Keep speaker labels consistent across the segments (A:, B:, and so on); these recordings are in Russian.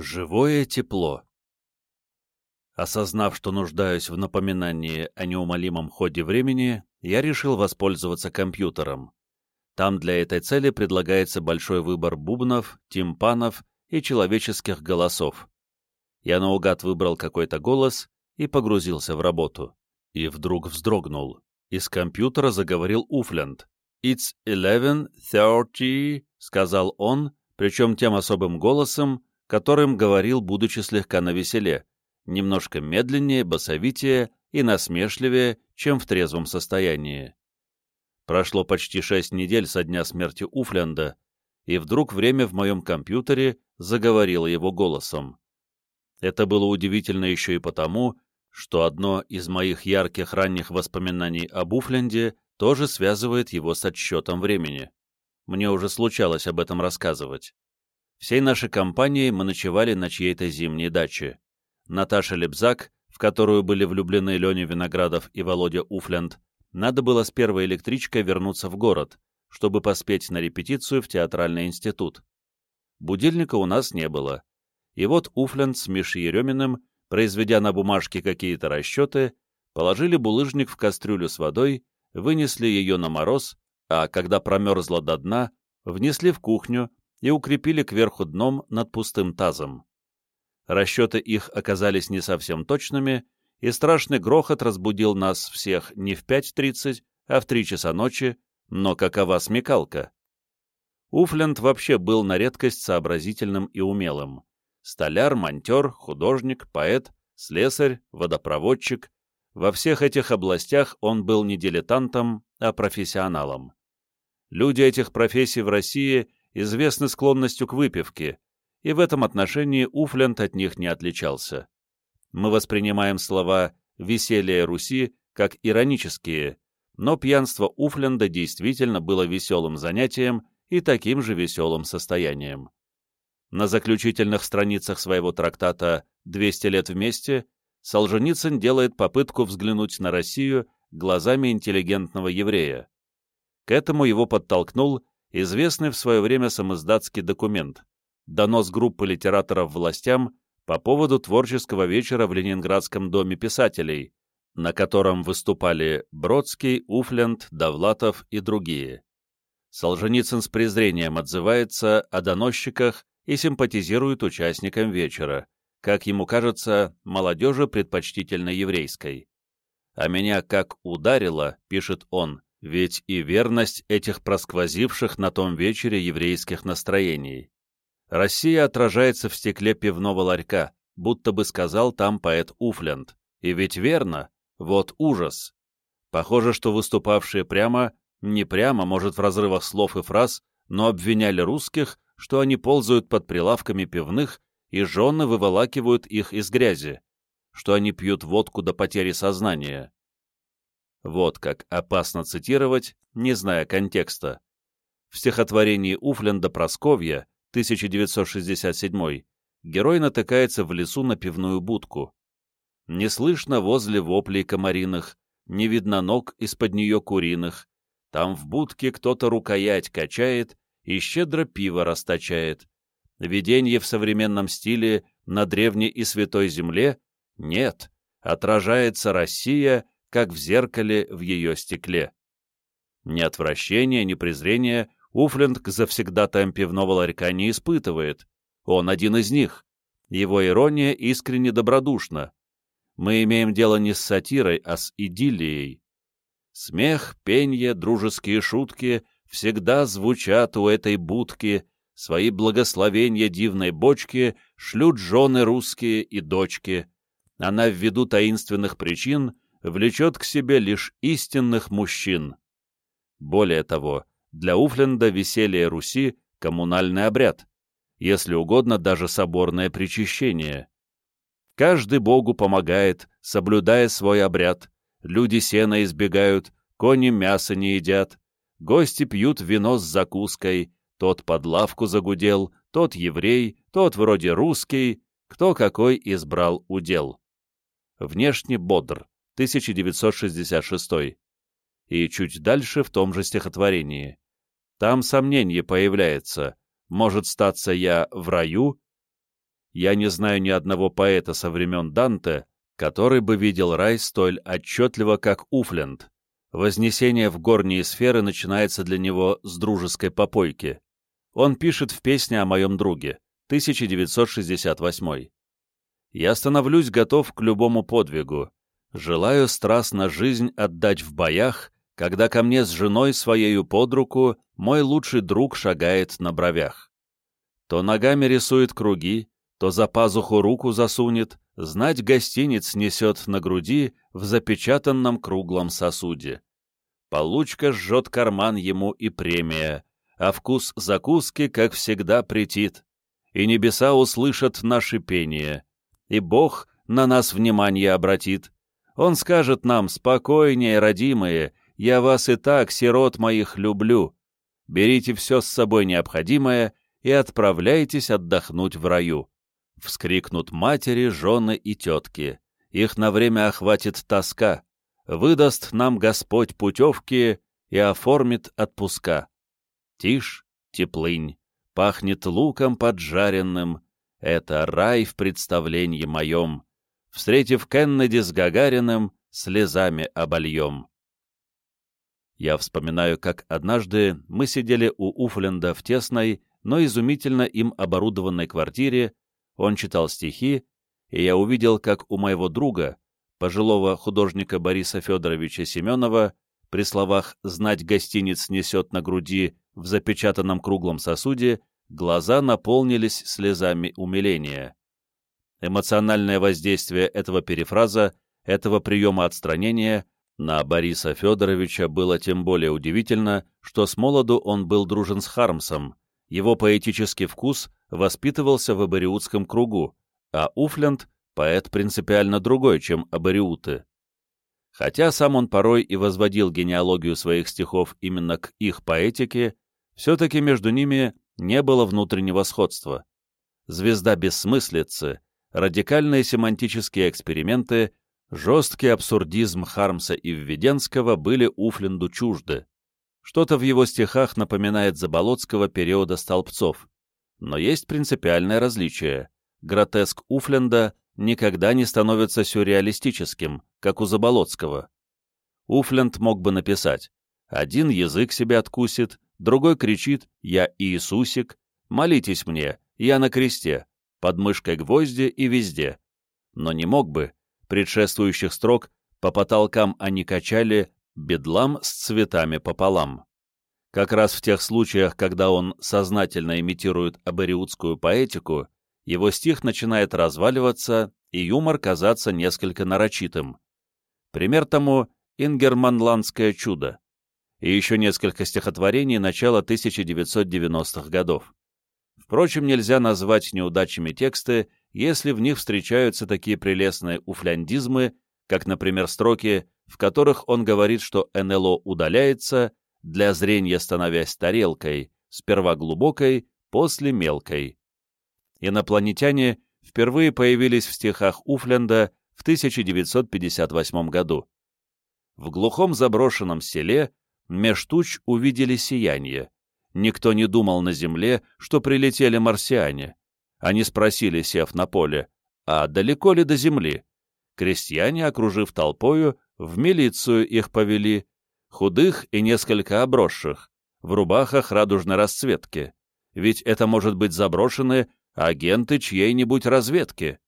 A: Живое тепло. Осознав, что нуждаюсь в напоминании о неумолимом ходе времени, я решил воспользоваться компьютером. Там для этой цели предлагается большой выбор бубнов, тимпанов и человеческих голосов. Я наугад выбрал какой-то голос и погрузился в работу. И вдруг вздрогнул. Из компьютера заговорил Уфленд. «It's eleven thirty», — сказал он, причем тем особым голосом, которым говорил, будучи слегка навеселе, немножко медленнее, басовитее и насмешливее, чем в трезвом состоянии. Прошло почти шесть недель со дня смерти Уфленда, и вдруг время в моем компьютере заговорило его голосом. Это было удивительно еще и потому, что одно из моих ярких ранних воспоминаний об Уфленде тоже связывает его с отсчетом времени. Мне уже случалось об этом рассказывать. Всей нашей компанией мы ночевали на чьей-то зимней даче. Наташа Лебзак, в которую были влюблены Леня Виноградов и Володя Уфлянд, надо было с первой электричкой вернуться в город, чтобы поспеть на репетицию в театральный институт. Будильника у нас не было. И вот Уфлянд с Мишей Ереминым, произведя на бумажке какие-то расчеты, положили булыжник в кастрюлю с водой, вынесли ее на мороз, а когда промерзла до дна, внесли в кухню, и укрепили кверху дном над пустым тазом. Расчеты их оказались не совсем точными, и страшный грохот разбудил нас всех не в 5.30, а в 3 часа ночи, но какова смекалка? Уфленд вообще был на редкость сообразительным и умелым. Столяр, монтер, художник, поэт, слесарь, водопроводчик. Во всех этих областях он был не дилетантом, а профессионалом. Люди этих профессий в России известны склонностью к выпивке, и в этом отношении Уфленд от них не отличался. Мы воспринимаем слова «веселье Руси» как иронические, но пьянство Уфленда действительно было веселым занятием и таким же веселым состоянием. На заключительных страницах своего трактата «200 лет вместе» Солженицын делает попытку взглянуть на Россию глазами интеллигентного еврея. К этому его подтолкнул известный в свое время самоздатский документ «Донос группы литераторов властям по поводу творческого вечера в Ленинградском доме писателей», на котором выступали Бродский, Уфленд, Довлатов и другие. Солженицын с презрением отзывается о доносчиках и симпатизирует участникам вечера, как ему кажется, молодежи предпочтительно еврейской. «А меня как ударило», — пишет он, ведь и верность этих просквозивших на том вечере еврейских настроений. Россия отражается в стекле пивного ларька, будто бы сказал там поэт Уфленд. И ведь верно, вот ужас. Похоже, что выступавшие прямо, не прямо, может, в разрывах слов и фраз, но обвиняли русских, что они ползают под прилавками пивных, и жены выволакивают их из грязи, что они пьют водку до потери сознания. Вот как опасно цитировать, не зная контекста. В стихотворении Уфленда «Просковья» 1967 герой натыкается в лесу на пивную будку. Не слышно возле воплей комариных, не видно ног из-под нее куриных. Там в будке кто-то рукоять качает и щедро пиво расточает. Виденье в современном стиле на древней и святой земле? Нет, отражается Россия — как в зеркале в ее стекле. Ни отвращения, ни презрения Уфленд к завсегдатаям пивного ларька не испытывает. Он один из них. Его ирония искренне добродушна. Мы имеем дело не с сатирой, а с идиллией. Смех, пенье, дружеские шутки всегда звучат у этой будки, свои благословения дивной бочки шлют жены русские и дочки. Она ввиду таинственных причин влечет к себе лишь истинных мужчин. Более того, для Уфленда веселье Руси — коммунальный обряд, если угодно даже соборное причащение. Каждый Богу помогает, соблюдая свой обряд, люди сена избегают, кони мясо не едят, гости пьют вино с закуской, тот под лавку загудел, тот еврей, тот вроде русский, кто какой избрал удел. Внешне бодр, 1966. И чуть дальше в том же стихотворении. Там сомнение появляется. Может статься я в раю? Я не знаю ни одного поэта со времен Данте, который бы видел рай столь отчетливо, как Уфленд. Вознесение в горние сферы начинается для него с дружеской попойки. Он пишет в песне о моем друге, 1968. «Я становлюсь готов к любому подвигу. Желаю страстно жизнь отдать в боях, когда ко мне с женой своею под руку мой лучший друг шагает на бровях. То ногами рисует круги, то за пазуху руку засунет, знать гостиниц несет на груди в запечатанном круглом сосуде. Получка жжет карман ему и премия, а вкус закуски, как всегда, претит, и небеса услышат наше пение, и Бог на нас внимание обратит. Он скажет нам, спокойнее, родимые, я вас и так, сирот моих, люблю. Берите все с собой необходимое и отправляйтесь отдохнуть в раю. Вскрикнут матери, жены и тетки. Их на время охватит тоска. Выдаст нам Господь путевки и оформит отпуска. Тишь, теплынь, пахнет луком поджаренным. Это рай в представлении моем. Встретив Кеннеди с Гагариным, слезами обольем. Я вспоминаю, как однажды мы сидели у Уфленда в тесной, но изумительно им оборудованной квартире, он читал стихи, и я увидел, как у моего друга, пожилого художника Бориса Федоровича Семенова, при словах «знать гостиниц несет на груди» в запечатанном круглом сосуде, глаза наполнились слезами умиления. Эмоциональное воздействие этого перефраза, этого приема отстранения — на Бориса Федоровича было тем более удивительно, что с молоду он был дружен с Хармсом, его поэтический вкус воспитывался в абориутском кругу, а Уфленд — поэт принципиально другой, чем абориуты. Хотя сам он порой и возводил генеалогию своих стихов именно к их поэтике, все-таки между ними не было внутреннего сходства. «Звезда бессмыслицы», радикальные семантические эксперименты Жесткий абсурдизм Хармса и Введенского были Уфленду чужды. Что-то в его стихах напоминает Заболоцкого периода столбцов. Но есть принципиальное различие. Гротеск Уфленда никогда не становится сюрреалистическим, как у Заболоцкого. Уфленд мог бы написать «Один язык себе откусит, другой кричит «Я Иисусик», «Молитесь мне, я на кресте», под мышкой гвозди и везде». Но не мог бы, предшествующих строк по потолкам они качали «бедлам с цветами пополам». Как раз в тех случаях, когда он сознательно имитирует абориутскую поэтику, его стих начинает разваливаться и юмор казаться несколько нарочитым. Пример тому «Ингерманландское чудо» и еще несколько стихотворений начала 1990-х годов. Впрочем, нельзя назвать неудачами тексты, если в них встречаются такие прелестные уфляндизмы, как, например, строки, в которых он говорит, что НЛО удаляется, для зрения становясь тарелкой, сперва глубокой, после мелкой. Инопланетяне впервые появились в стихах Уфленда в 1958 году. В глухом заброшенном селе меж туч увидели сияние. Никто не думал на Земле, что прилетели марсиане. Они спросили, сев на поле, а далеко ли до земли? Крестьяне, окружив толпою, в милицию их повели, худых и несколько обросших, в рубахах радужной расцветки. Ведь это может быть заброшены агенты чьей-нибудь разведки.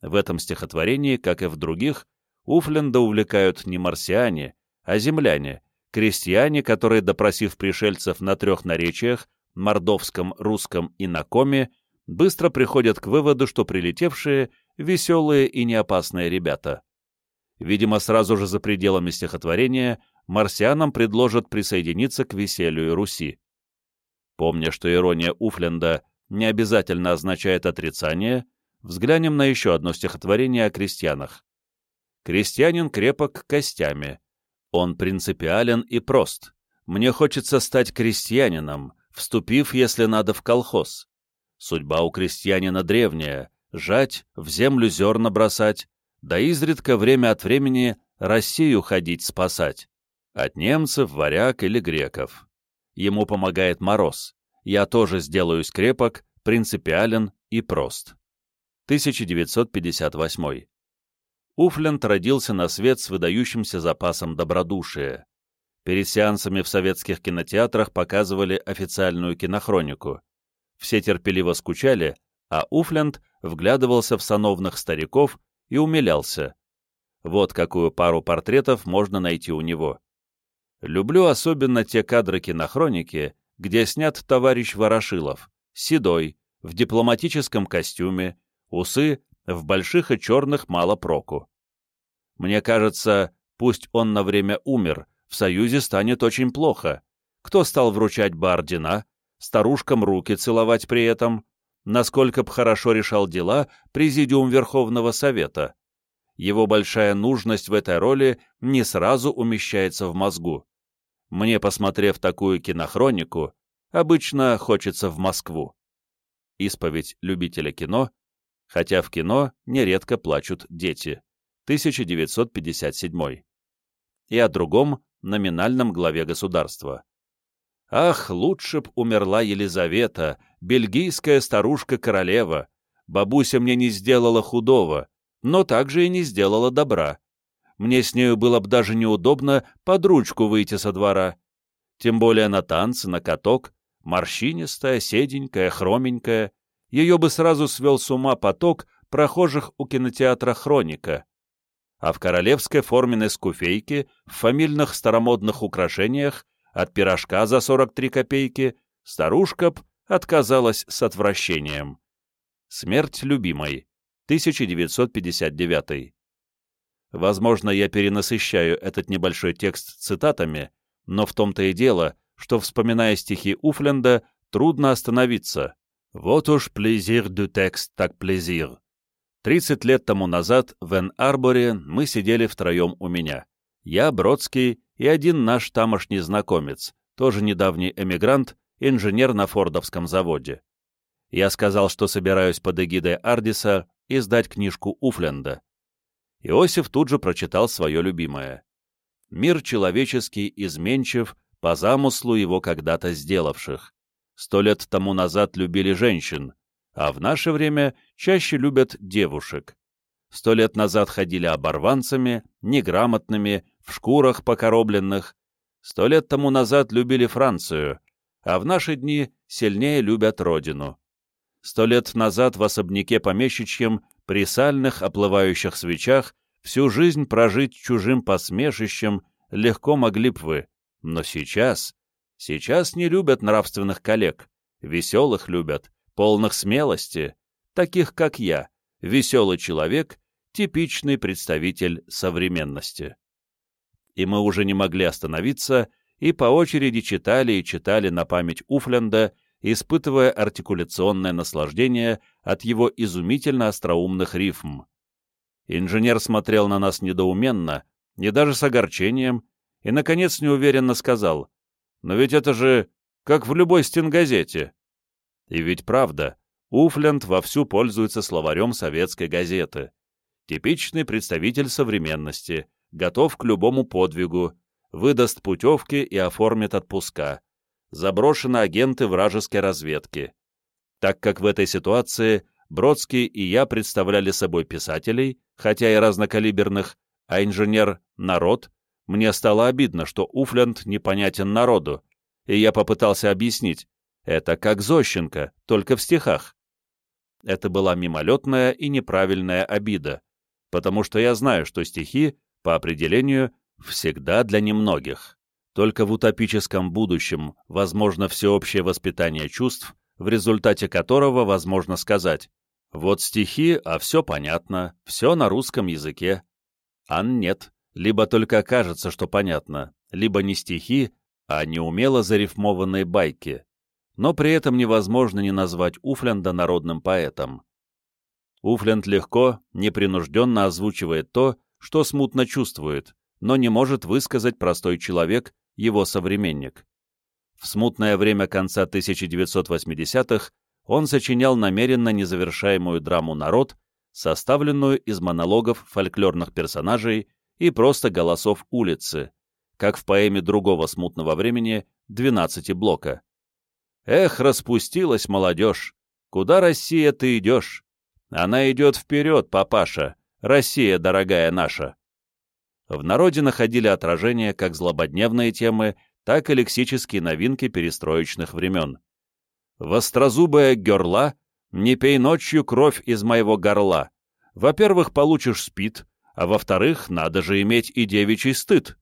A: В этом стихотворении, как и в других, Уфленда увлекают не марсиане, а земляне, крестьяне, которые, допросив пришельцев на трех наречиях, мордовском, русском и на коме, быстро приходят к выводу, что прилетевшие — веселые и неопасные ребята. Видимо, сразу же за пределами стихотворения марсианам предложат присоединиться к веселью Руси. Помня, что ирония Уфленда не обязательно означает отрицание, взглянем на еще одно стихотворение о крестьянах. «Крестьянин крепок костями. Он принципиален и прост. Мне хочется стать крестьянином, вступив, если надо, в колхоз. Судьба у крестьянина древняя — жать, в землю зерна бросать, да изредка время от времени Россию ходить спасать. От немцев, варяг или греков. Ему помогает мороз. Я тоже сделаюсь крепок, принципиален и прост. 1958. Уфленд родился на свет с выдающимся запасом добродушия. Перед сеансами в советских кинотеатрах показывали официальную кинохронику. Все терпеливо скучали, а Уфленд вглядывался в сановных стариков и умилялся. Вот какую пару портретов можно найти у него. Люблю особенно те кадры кинохроники, где снят товарищ Ворошилов, седой, в дипломатическом костюме, усы в больших и черных мало проку. Мне кажется, пусть он на время умер, в Союзе станет очень плохо. Кто стал вручать бы ордена, старушкам руки целовать при этом, насколько б хорошо решал дела Президиум Верховного Совета. Его большая нужность в этой роли не сразу умещается в мозгу. Мне, посмотрев такую кинохронику, обычно хочется в Москву. Исповедь любителя кино, хотя в кино нередко плачут дети. 1957. И о другом номинальном главе государства. Ах, лучше б умерла Елизавета, бельгийская старушка-королева. Бабуся мне не сделала худого, но также и не сделала добра. Мне с нею было бы даже неудобно под ручку выйти со двора. Тем более на танцы, на каток, морщинистая, седенькая, хроменькая. Ее бы сразу свел с ума поток прохожих у кинотеатра «Хроника». А в королевской форменной скуфейке, в фамильных старомодных украшениях, от пирожка за 43 копейки, старушка б отказалась с отвращением. Смерть любимой. 1959. Возможно, я перенасыщаю этот небольшой текст цитатами, но в том-то и дело, что, вспоминая стихи Уфленда, трудно остановиться. Вот уж плезир du текст, так плезир. Тридцать лет тому назад в Эн-Арборе мы сидели втроем у меня. Я, Бродский и один наш тамошний знакомец, тоже недавний эмигрант, инженер на фордовском заводе. Я сказал, что собираюсь под эгидой Ардиса издать книжку Уфленда. Иосиф тут же прочитал свое любимое. «Мир человеческий изменчив по замыслу его когда-то сделавших. Сто лет тому назад любили женщин, а в наше время чаще любят девушек. Сто лет назад ходили оборванцами, неграмотными, в шкурах покоробленных. Сто лет тому назад любили Францию, а в наши дни сильнее любят родину сто лет назад в особняке помещичьем при сальных оплывающих свечах всю жизнь прожить чужим посмешищем легко могли б вы, но сейчас, сейчас не любят нравственных коллег, веселых любят, полных смелости, таких как я, веселый человек, типичный представитель современности. И мы уже не могли остановиться, и по очереди читали и читали на память Уфленда испытывая артикуляционное наслаждение от его изумительно остроумных рифм. Инженер смотрел на нас недоуменно, не даже с огорчением, и, наконец, неуверенно сказал, «Но ведь это же как в любой стенгазете». И ведь правда, Уфленд вовсю пользуется словарем советской газеты. Типичный представитель современности, готов к любому подвигу, выдаст путевки и оформит отпуска заброшены агенты вражеской разведки. Так как в этой ситуации Бродский и я представляли собой писателей, хотя и разнокалиберных, а инженер — народ, мне стало обидно, что Уфленд непонятен народу, и я попытался объяснить, это как Зощенко, только в стихах. Это была мимолетная и неправильная обида, потому что я знаю, что стихи, по определению, всегда для немногих. Только в утопическом будущем возможно всеобщее воспитание чувств, в результате которого возможно сказать «Вот стихи, а все понятно, все на русском языке». А нет, либо только кажется, что понятно, либо не стихи, а неумело зарифмованные байки. Но при этом невозможно не назвать Уфленда народным поэтом. Уфленд легко, непринужденно озвучивает то, что смутно чувствует, но не может высказать простой человек, его современник. В смутное время конца 1980-х он сочинял намеренно незавершаемую драму «Народ», составленную из монологов фольклорных персонажей и просто голосов улицы, как в поэме другого смутного времени «Двенадцати блока». «Эх, распустилась молодежь! Куда, Россия, ты идешь? Она идет вперед, папаша, Россия, дорогая наша. В народе находили отражение как злободневные темы, так и лексические новинки перестроечных времен. «Вострозубая герла, не пей ночью кровь из моего горла. Во-первых, получишь спид, а во-вторых, надо же иметь и девичий стыд».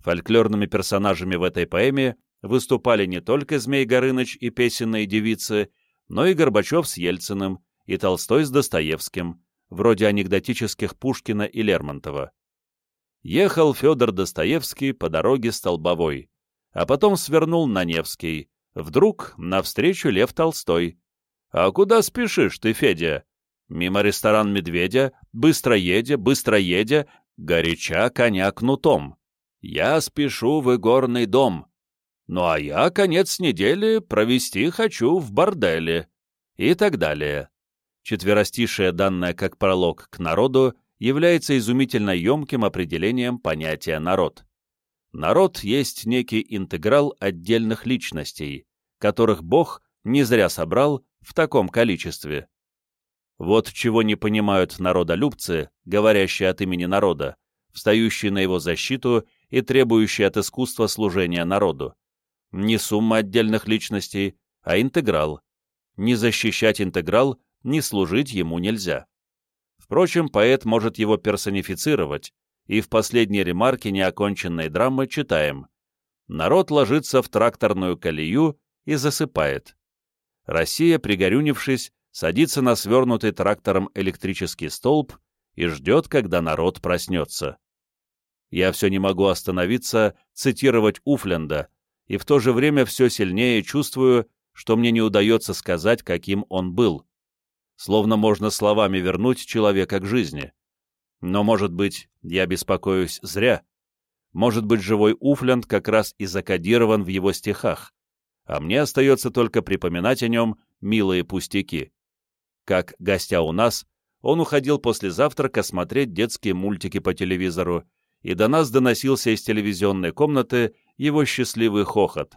A: Фольклорными персонажами в этой поэме выступали не только Змей Горыныч и песенные девицы, но и Горбачев с Ельциным, и Толстой с Достоевским, вроде анекдотических Пушкина и Лермонтова. Ехал Федор Достоевский по дороге Столбовой, а потом свернул на Невский. Вдруг навстречу Лев Толстой. «А куда спешишь ты, Федя?» «Мимо ресторан Медведя, быстро едя, быстро едя, горяча коня кнутом. Я спешу в игорный дом. Ну а я конец недели провести хочу в борделе». И так далее четверостишее, данное как пролог к народу, является изумительно емким определением понятия «народ». Народ есть некий интеграл отдельных личностей, которых Бог не зря собрал в таком количестве. Вот чего не понимают народолюбцы, говорящие от имени народа, встающие на его защиту и требующие от искусства служения народу. Не сумма отдельных личностей, а интеграл. Не защищать интеграл не служить ему нельзя. Впрочем, поэт может его персонифицировать, и в последней ремарке неоконченной драмы читаем «Народ ложится в тракторную колею и засыпает». Россия, пригорюнившись, садится на свернутый трактором электрический столб и ждет, когда народ проснется. Я все не могу остановиться цитировать Уфленда, и в то же время все сильнее чувствую, что мне не удается сказать, каким он был словно можно словами вернуть человека к жизни. Но, может быть, я беспокоюсь зря. Может быть, живой Уфлянд как раз и закодирован в его стихах, а мне остается только припоминать о нем милые пустяки. Как, гостя у нас, он уходил после завтрака смотреть детские мультики по телевизору, и до нас доносился из телевизионной комнаты его счастливый хохот.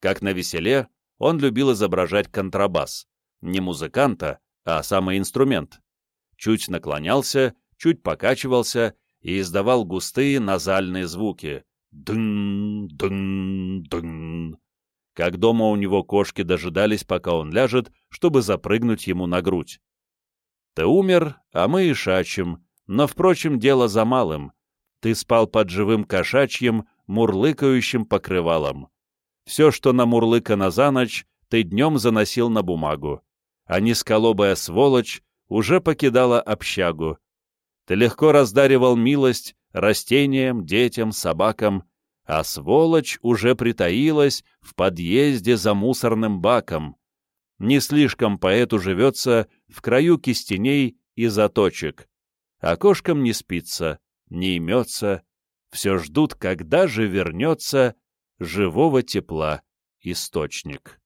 A: Как на веселе, он любил изображать контрабас. Не музыканта, а самый инструмент. Чуть наклонялся, чуть покачивался и издавал густые назальные звуки. Дын, дын, дын. Как дома у него кошки дожидались, пока он ляжет, чтобы запрыгнуть ему на грудь. Ты умер, а мы и шачем, но, впрочем, дело за малым. Ты спал под живым кошачьим, мурлыкающим покрывалом. Все, что намурлыкано за ночь, ты днем заносил на бумагу а низколобая сволочь уже покидала общагу. Ты легко раздаривал милость растениям, детям, собакам, а сволочь уже притаилась в подъезде за мусорным баком. Не слишком поэту живется в краю кистеней и заточек. Окошком не спится, не имется, все ждут, когда же вернется живого тепла источник.